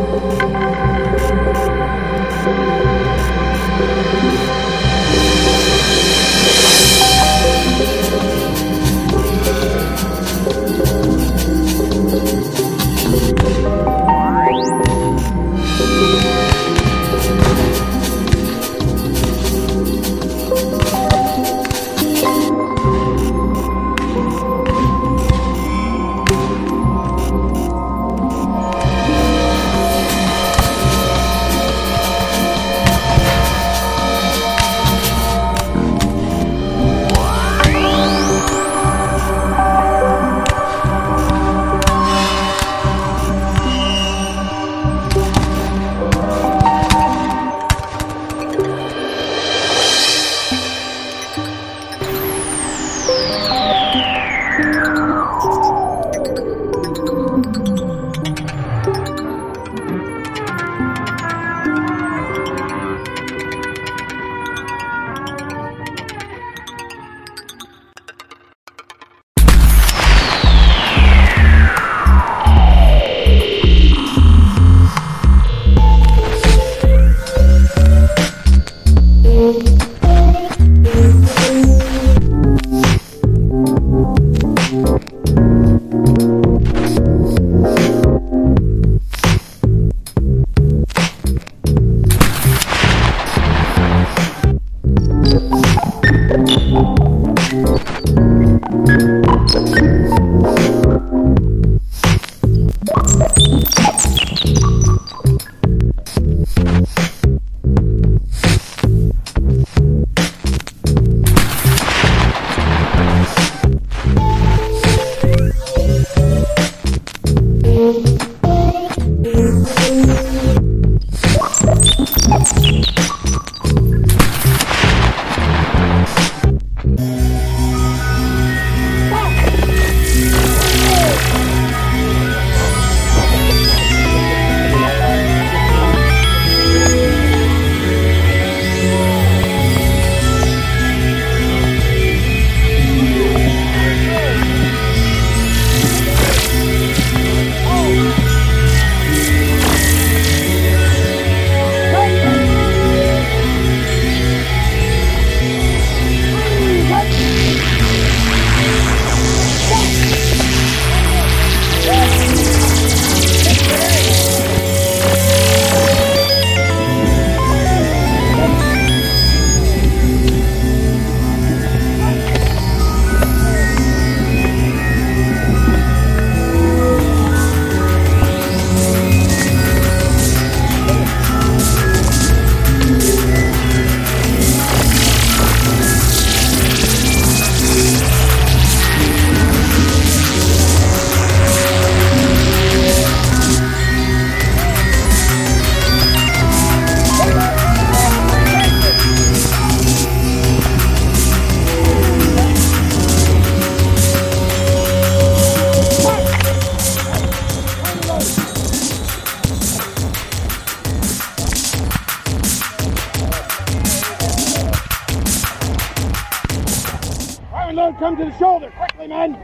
Música load come to the shoulder. Quickly, men.